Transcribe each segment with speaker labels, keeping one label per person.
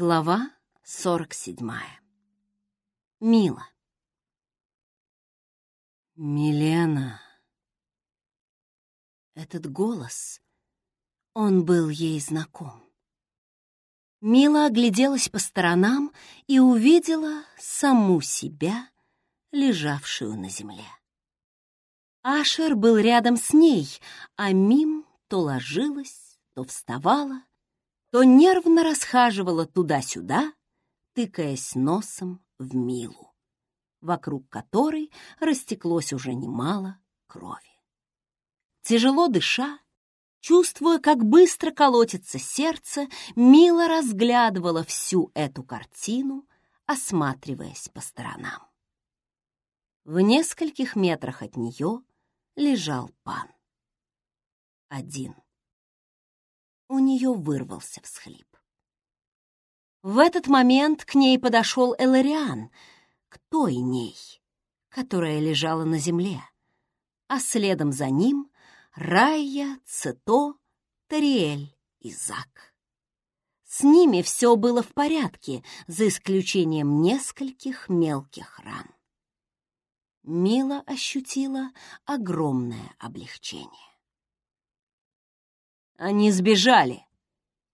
Speaker 1: Глава 47. Мила. Милена. Этот голос, он был ей знаком. Мила огляделась по сторонам и увидела саму себя, лежавшую на земле. Ашер был рядом с ней, а Мим то ложилась, то вставала, то нервно расхаживала туда-сюда, тыкаясь носом в Милу, вокруг которой растеклось уже немало крови. Тяжело дыша, чувствуя, как быстро колотится сердце, Мила разглядывала всю эту картину, осматриваясь по сторонам. В нескольких метрах от нее лежал пан. Один у нее вырвался всхлип. В этот момент к ней подошел Элариан, к той ней, которая лежала на земле, а следом за ним Райя, Цито, Тариэль и Зак. С ними все было в порядке, за исключением нескольких мелких ран. Мила ощутила огромное облегчение. Они сбежали.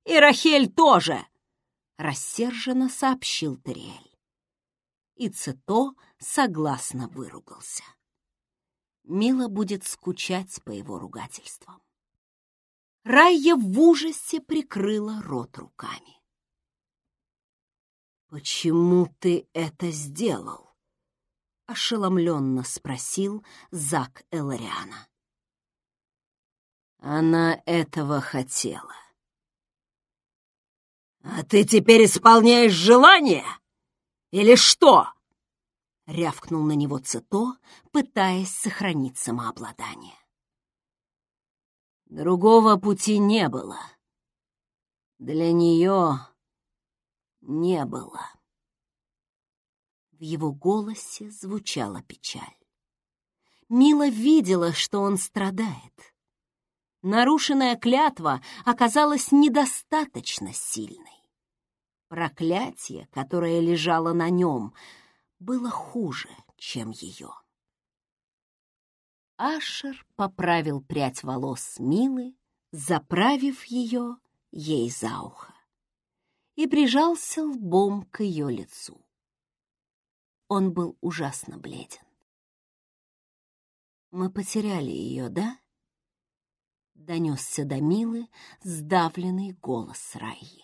Speaker 1: И Рахель тоже, — рассерженно сообщил Тариэль. И Цито согласно выругался. Мила будет скучать по его ругательствам. Райя в ужасе прикрыла рот руками. «Почему ты это сделал?» — ошеломленно спросил Зак Элариана. Она этого хотела. «А ты теперь исполняешь желание? Или что?» — рявкнул на него Цито, пытаясь сохранить самообладание. Другого пути не было. Для нее не было. В его голосе звучала печаль. Мила видела, что он страдает. Нарушенная клятва оказалась недостаточно сильной. Проклятие, которое лежало на нем, было хуже, чем ее. Ашер поправил прядь волос Милы, заправив ее ей за ухо, и прижался лбом к ее лицу. Он был ужасно бледен. «Мы потеряли ее, да?» Донесся до Милы сдавленный голос Раи.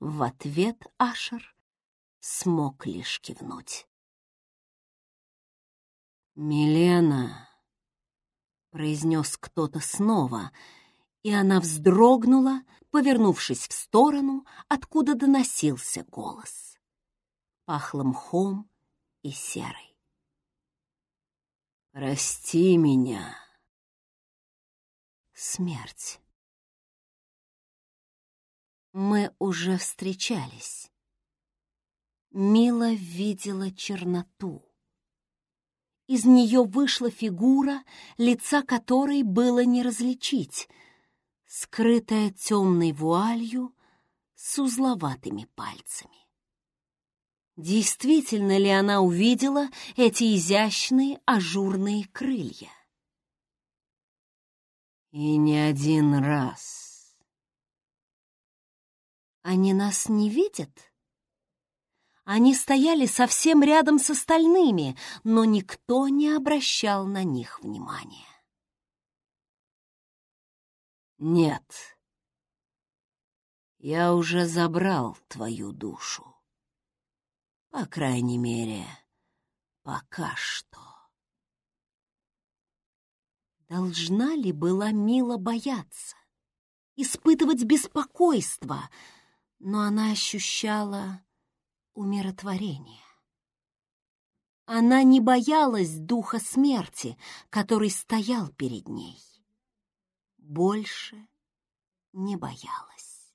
Speaker 1: В ответ Ашер смог лишь кивнуть. «Милена!» — произнес кто-то снова, и она вздрогнула, повернувшись в сторону, откуда доносился голос. Пахло мхом и серой. «Прости меня!» Смерть. Мы уже встречались. Мила видела черноту. Из нее вышла фигура, лица которой было не различить, скрытая темной вуалью с узловатыми пальцами. Действительно ли она увидела эти изящные ажурные крылья? И не один раз. Они нас не видят? Они стояли совсем рядом с остальными, но никто не обращал на них внимания. Нет, я уже забрал твою душу. По крайней мере, пока что. Должна ли была Мила бояться, испытывать беспокойство, но она ощущала умиротворение. Она не боялась духа смерти, который стоял перед ней. Больше не боялась.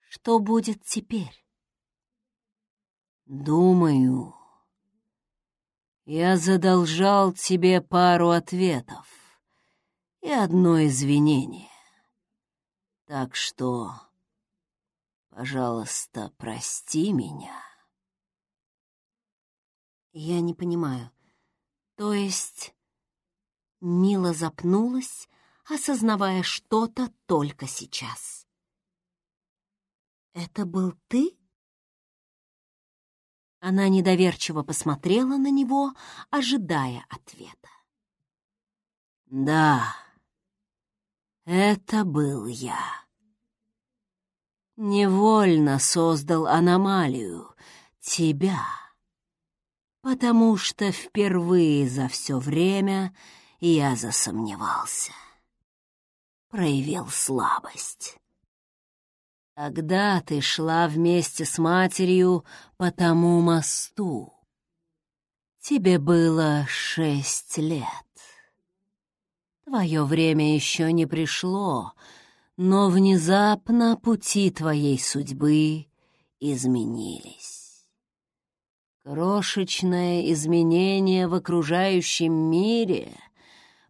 Speaker 1: Что будет теперь? Думаю, я задолжал тебе пару ответов и одно извинение. Так что, пожалуйста, прости меня. Я не понимаю. То есть... Мила запнулась, осознавая что-то только сейчас. «Это был ты?» Она недоверчиво посмотрела на него, ожидая ответа. «Да, это был я. Невольно создал аномалию, тебя, потому что впервые за все время я засомневался, проявил слабость. Тогда ты шла вместе с матерью по тому мосту. Тебе было шесть лет. Твое время еще не пришло, но внезапно пути твоей судьбы изменились. Крошечное изменение в окружающем мире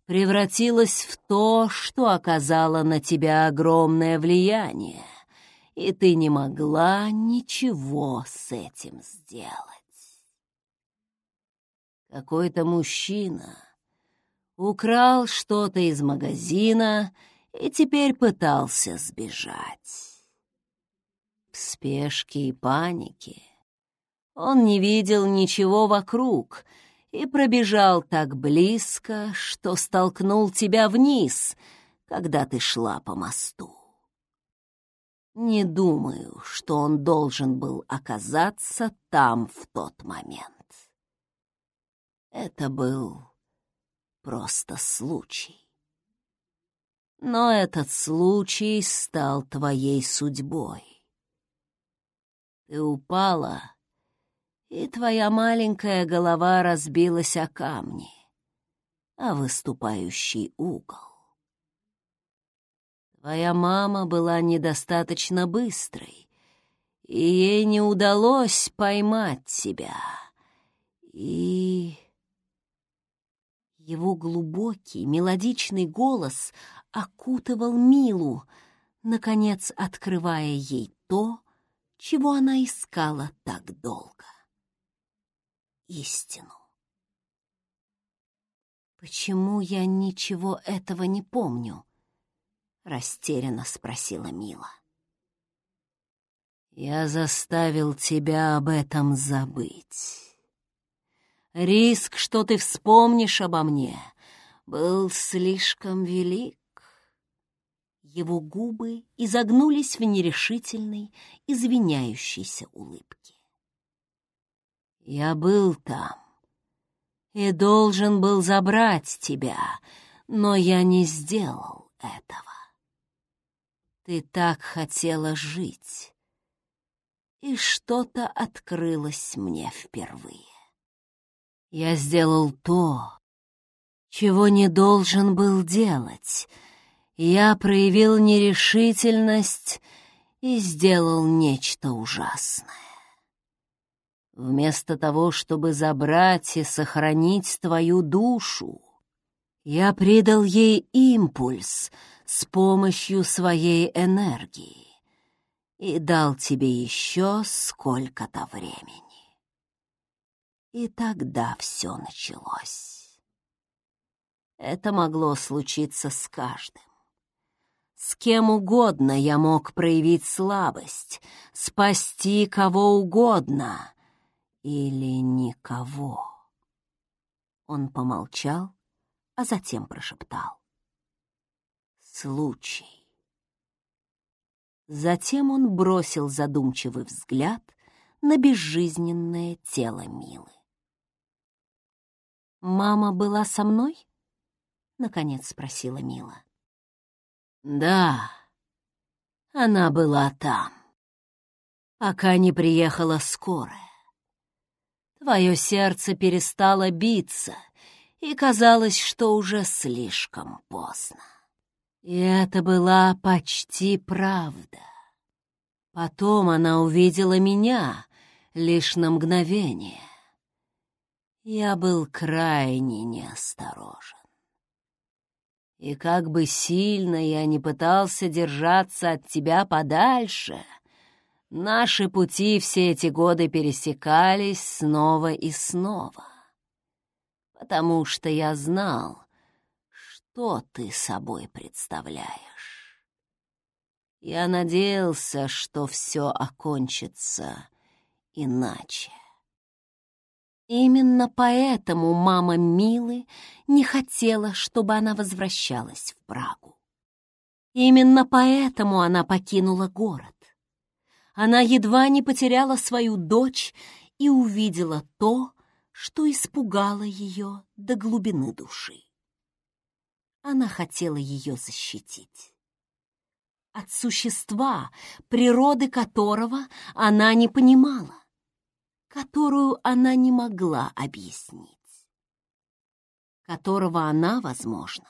Speaker 1: превратилось в то, что оказало на тебя огромное влияние — и ты не могла ничего с этим сделать. Какой-то мужчина украл что-то из магазина и теперь пытался сбежать. В спешке и панике он не видел ничего вокруг и пробежал так близко, что столкнул тебя вниз, когда ты шла по мосту. Не думаю, что он должен был оказаться там в тот момент. Это был просто случай. Но этот случай стал твоей судьбой. Ты упала, и твоя маленькая голова разбилась о камни, о выступающий угол. Твоя мама была недостаточно быстрой, и ей не удалось поймать тебя. И... Его глубокий, мелодичный голос окутывал Милу, наконец открывая ей то, чего она искала так долго. Истину. Почему я ничего этого не помню? — растерянно спросила Мила. «Я заставил тебя об этом забыть. Риск, что ты вспомнишь обо мне, был слишком велик». Его губы изогнулись в нерешительной, извиняющейся улыбке. «Я был там и должен был забрать тебя, но я не сделал этого. Ты так хотела жить. И что-то открылось мне впервые. Я сделал то, чего не должен был делать. Я проявил нерешительность и сделал нечто ужасное. Вместо того, чтобы забрать и сохранить твою душу, я придал ей импульс — с помощью своей энергии и дал тебе еще сколько-то времени. И тогда все началось. Это могло случиться с каждым. С кем угодно я мог проявить слабость, спасти кого угодно или никого. Он помолчал, а затем прошептал случай. Затем он бросил задумчивый взгляд на безжизненное тело Милы. «Мама была со мной?» — наконец спросила Мила. «Да, она была там, пока не приехала скорая. Твое сердце перестало биться, и казалось, что уже слишком поздно. И это была почти правда. Потом она увидела меня лишь на мгновение. Я был крайне неосторожен. И как бы сильно я не пытался держаться от тебя подальше, наши пути все эти годы пересекались снова и снова. Потому что я знал, что ты собой представляешь. Я надеялся, что все окончится иначе. Именно поэтому мама Милы не хотела, чтобы она возвращалась в Прагу. Именно поэтому она покинула город. Она едва не потеряла свою дочь и увидела то, что испугало ее до глубины души. Она хотела ее защитить. От существа, природы которого она не понимала которую она не могла объяснить, которого она, возможно,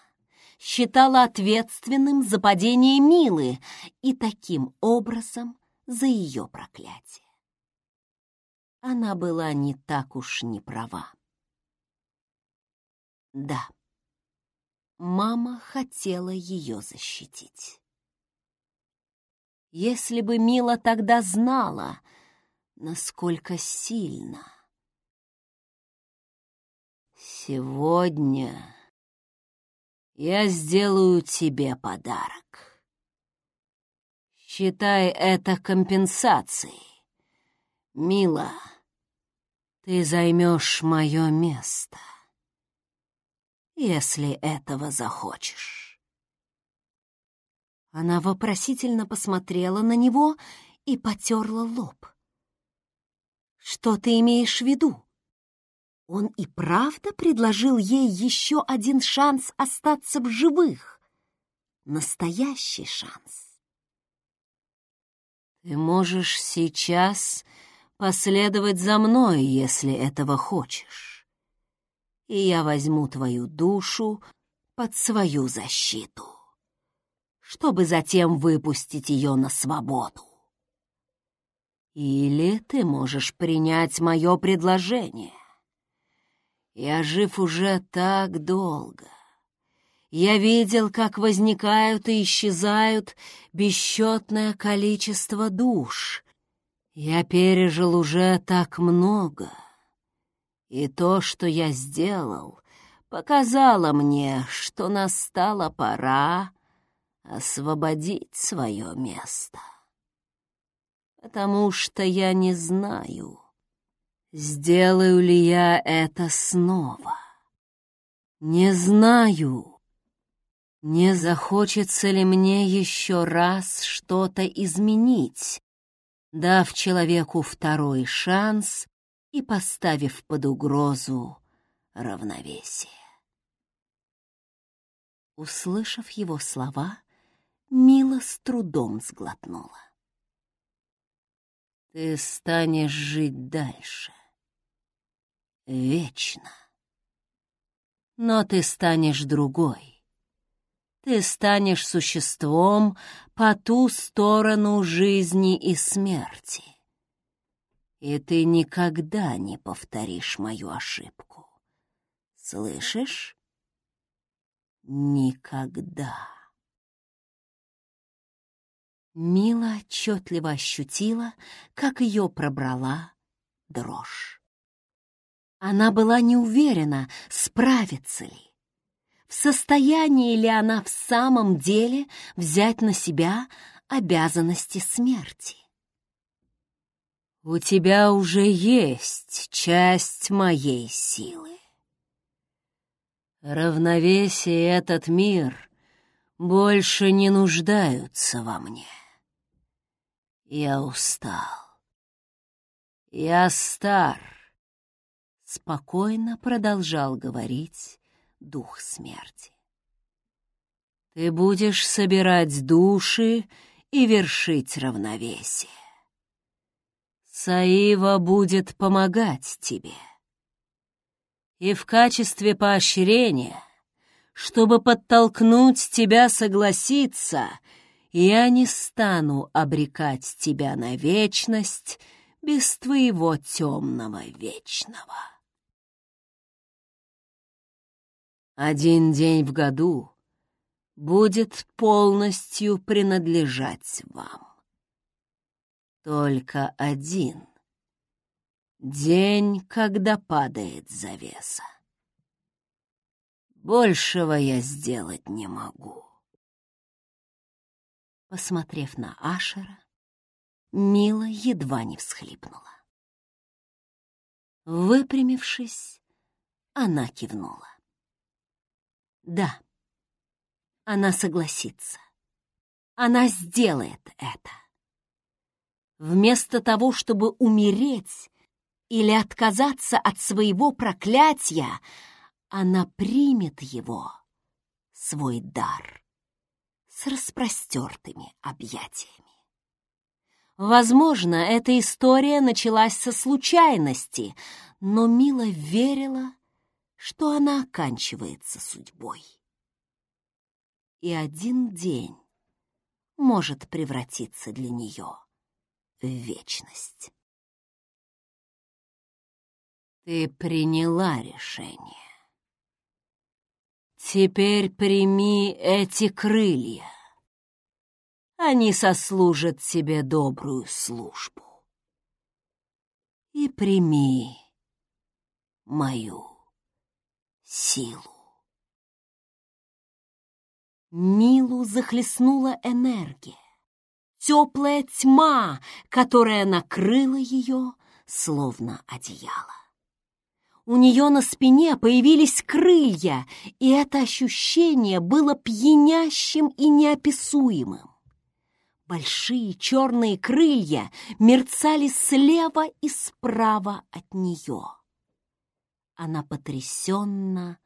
Speaker 1: считала ответственным за падение Милы и таким образом за ее проклятие. Она была не так уж не права. Да, мама хотела ее защитить. Если бы Мила тогда знала, насколько сильно. Сегодня я сделаю тебе подарок. Считай это компенсацией. Мила, ты займешь мое место, если этого захочешь. Она вопросительно посмотрела на него и потерла лоб. Что ты имеешь в виду? Он и правда предложил ей еще один шанс остаться в живых. Настоящий шанс. Ты можешь сейчас последовать за мной, если этого хочешь. И я возьму твою душу под свою защиту, чтобы затем выпустить ее на свободу. Или ты можешь принять мое предложение. Я жив уже так долго. Я видел, как возникают и исчезают бесчетное количество душ. Я пережил уже так много. И то, что я сделал, показало мне, что настала пора освободить свое место потому что я не знаю, сделаю ли я это снова. Не знаю, не захочется ли мне еще раз что-то изменить, дав человеку второй шанс и поставив под угрозу равновесие. Услышав его слова, Мила с трудом сглотнула. Ты станешь жить дальше. Вечно. Но ты станешь другой. Ты станешь существом по ту сторону жизни и смерти. И ты никогда не повторишь мою ошибку. Слышишь? Никогда. Мила отчетливо ощутила, как ее пробрала дрожь. Она была не уверена, справится ли. В состоянии ли она в самом деле взять на себя обязанности смерти? «У тебя уже есть часть моей силы. Равновесие этот мир больше не нуждаются во мне». Я устал. Я стар. Спокойно продолжал говорить дух смерти. Ты будешь собирать души и вершить равновесие. Саива будет помогать тебе. И в качестве поощрения, чтобы подтолкнуть тебя согласиться — я не стану обрекать тебя на вечность без твоего темного вечного. Один день в году будет полностью принадлежать вам. Только один день, когда падает завеса. Большего я сделать не могу. Посмотрев на Ашера, Мила едва не всхлипнула. Выпрямившись, она кивнула. Да, она согласится. Она сделает это. Вместо того, чтобы умереть или отказаться от своего проклятия, она примет его, свой дар, с распростертыми объятиями. Возможно, эта история началась со случайности, но Мила верила, что она оканчивается судьбой. И один день может превратиться для нее вечность. Ты приняла решение. Теперь прими эти крылья. Они сослужат тебе добрую службу. И прими мою силу. Милу захлестнула энергия, теплая тьма, которая накрыла ее, словно одеяло. У нее на спине появились крылья, и это ощущение было пьянящим и неописуемым. Большие черные крылья мерцали слева и справа от нее. Она потрясенно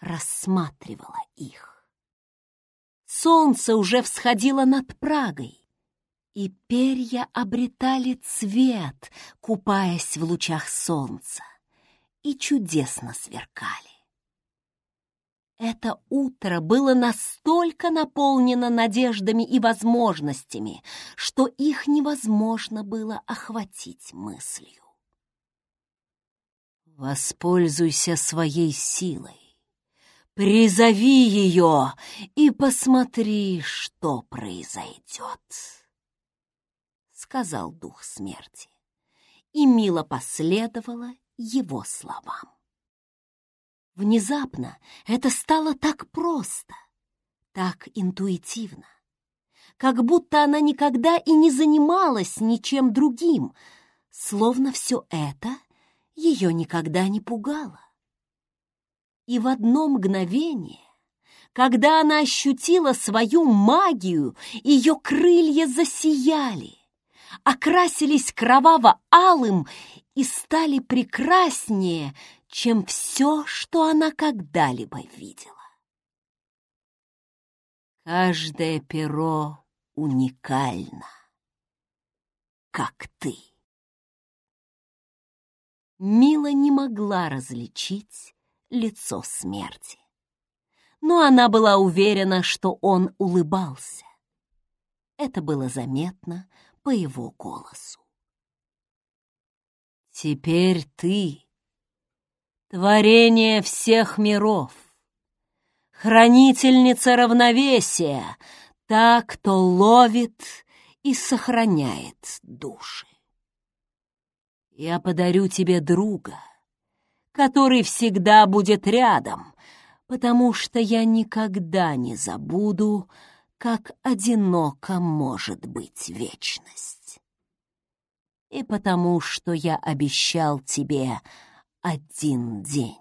Speaker 1: рассматривала их. Солнце уже всходило над Прагой, и перья обретали цвет, купаясь в лучах солнца, и чудесно сверкали. Это утро было настолько наполнено надеждами и возможностями, что их невозможно было охватить мыслью. Воспользуйся своей силой, призови ее и посмотри, что произойдет, — сказал дух смерти, и мило последовала его словам. Внезапно это стало так просто, так интуитивно, как будто она никогда и не занималась ничем другим, словно все это ее никогда не пугало. И в одно мгновение, когда она ощутила свою магию, ее крылья засияли, окрасились кроваво-алым и стали прекраснее, чем все, что она когда-либо видела. Каждое перо уникально, как ты. Мила не могла различить лицо смерти, но она была уверена, что он улыбался. Это было заметно по его голосу. «Теперь ты творение всех миров, хранительница равновесия, та, кто ловит и сохраняет души. Я подарю тебе друга, который всегда будет рядом, потому что я никогда не забуду, как одиноко может быть вечность. И потому что я обещал тебе один день.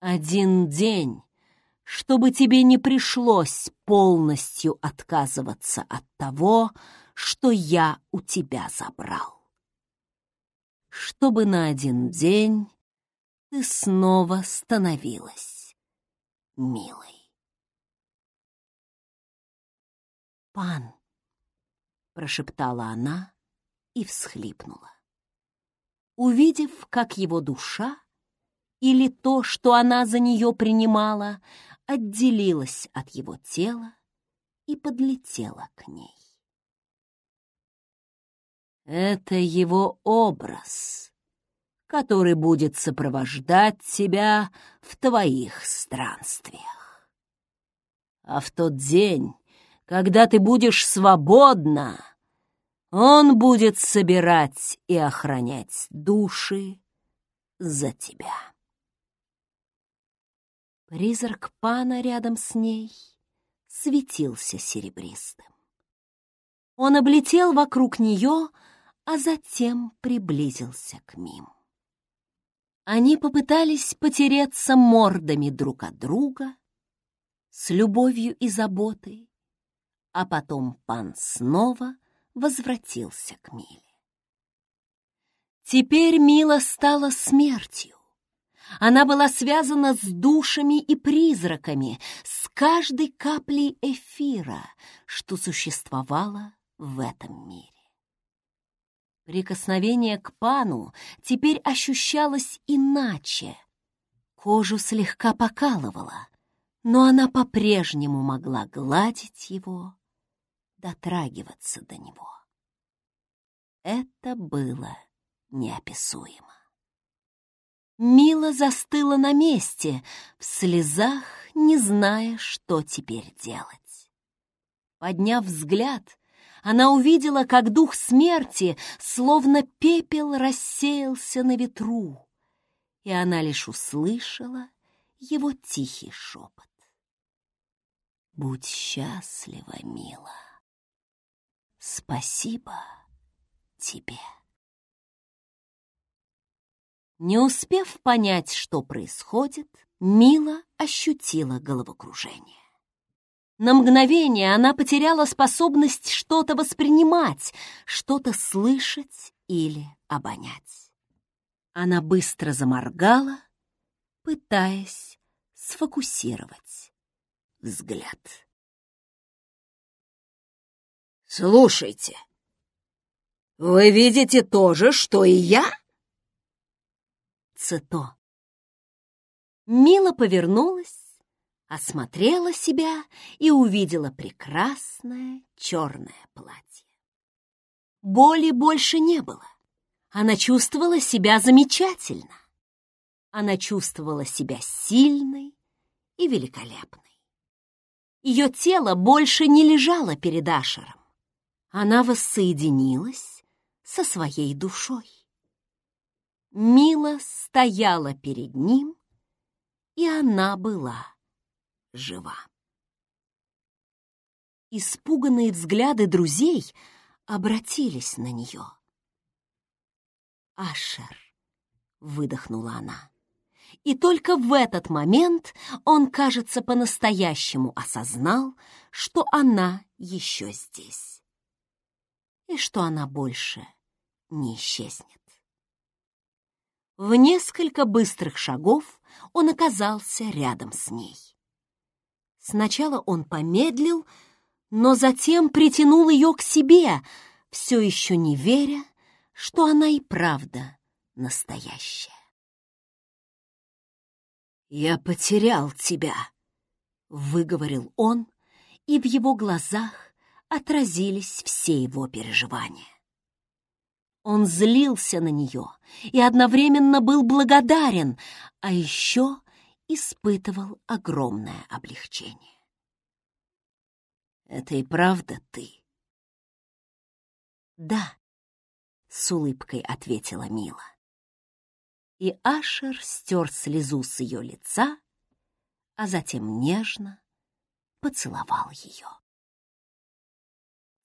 Speaker 1: Один день, чтобы тебе не пришлось полностью отказываться от того, что я у тебя забрал. Чтобы на один день ты снова становилась милой. «Пан!» — прошептала она и всхлипнула увидев, как его душа или то, что она за нее принимала, отделилась от его тела и подлетела к ней. Это его образ, который будет сопровождать тебя в твоих странствиях. А в тот день, когда ты будешь свободна, он будет собирать и охранять души за тебя. Призрак пана рядом с ней светился серебристым. Он облетел вокруг нее, а затем приблизился к Мим. Они попытались потереться мордами друг от друга с любовью и заботой, а потом пан снова возвратился к Миле. Теперь Мила стала смертью. Она была связана с душами и призраками, с каждой каплей эфира, что существовало в этом мире. Прикосновение к пану теперь ощущалось иначе. Кожу слегка покалывало, но она по-прежнему могла гладить его, дотрагиваться до него. Это было неописуемо. Мила застыла на месте, в слезах, не зная, что теперь делать. Подняв взгляд, она увидела, как дух смерти, словно пепел, рассеялся на ветру, и она лишь услышала его тихий шепот. «Будь счастлива, мила. Спасибо тебе». Не успев понять, что происходит, Мила ощутила головокружение. На мгновение она потеряла способность что-то воспринимать, что-то слышать или обонять. Она быстро заморгала, пытаясь сфокусировать взгляд.
Speaker 2: «Слушайте, вы видите то же, что и я?»
Speaker 1: Цито. Мила повернулась осмотрела себя и увидела прекрасное черное платье. Боли больше не было. Она чувствовала себя замечательно. Она чувствовала себя сильной и великолепной. Ее тело больше не лежало перед Ашером. Она воссоединилась со своей душой. Мила стояла перед ним, и она была жива. Испуганные взгляды друзей обратились на нее. «Ашер», — выдохнула она. И только в этот момент он, кажется, по-настоящему осознал, что она еще здесь. И что она больше не исчезнет. В несколько быстрых шагов он оказался рядом с ней. Сначала он помедлил, но затем притянул ее к себе, все еще не веря, что она и правда настоящая.
Speaker 2: «Я потерял тебя», — выговорил он, и в его глазах отразились все его переживания.
Speaker 1: Он злился на нее и одновременно был благодарен, а еще испытывал огромное облегчение.
Speaker 2: «Это и правда ты?»
Speaker 1: «Да», — с улыбкой ответила Мила. И Ашер стер слезу с ее лица, а затем нежно поцеловал ее.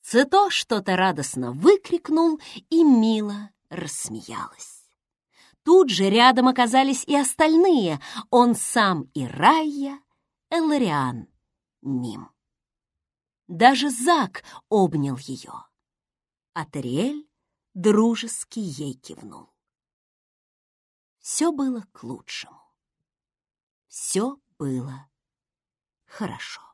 Speaker 1: Цито что-то радостно выкрикнул, и Мила рассмеялась. Тут же рядом оказались и остальные, он сам и Райя, Элариан, Мим. Даже Зак обнял ее, а Тариэль дружески ей кивнул. Все было к лучшему. Все было хорошо.